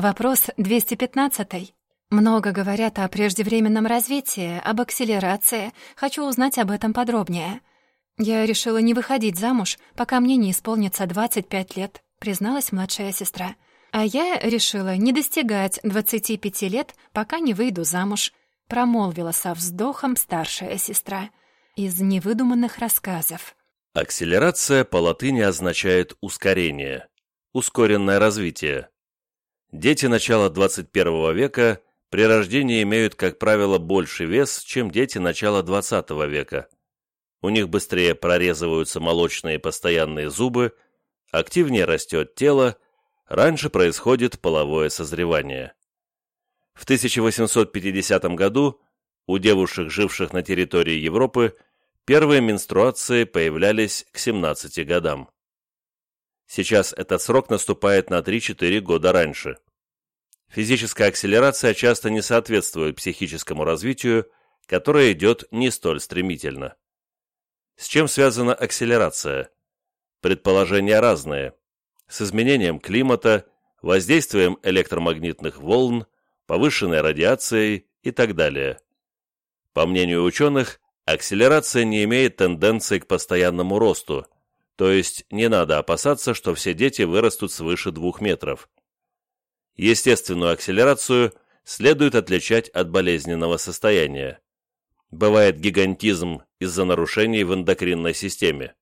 Вопрос 215. Много говорят о преждевременном развитии, об акселерации. Хочу узнать об этом подробнее. Я решила не выходить замуж, пока мне не исполнится 25 лет, призналась младшая сестра. А я решила не достигать 25 лет, пока не выйду замуж, промолвила со вздохом старшая сестра. Из невыдуманных рассказов. Акселерация по латыни означает ускорение, ускоренное развитие. Дети начала 21 века при рождении имеют, как правило, больше вес, чем дети начала 20 века. У них быстрее прорезываются молочные постоянные зубы, активнее растет тело, раньше происходит половое созревание. В 1850 году у девушек, живших на территории Европы, первые менструации появлялись к 17 годам. Сейчас этот срок наступает на 3-4 года раньше. Физическая акселерация часто не соответствует психическому развитию, которое идет не столь стремительно. С чем связана акселерация? Предположения разные. С изменением климата, воздействием электромагнитных волн, повышенной радиацией и так далее. По мнению ученых, акселерация не имеет тенденции к постоянному росту – то есть не надо опасаться, что все дети вырастут свыше двух метров. Естественную акселерацию следует отличать от болезненного состояния. Бывает гигантизм из-за нарушений в эндокринной системе.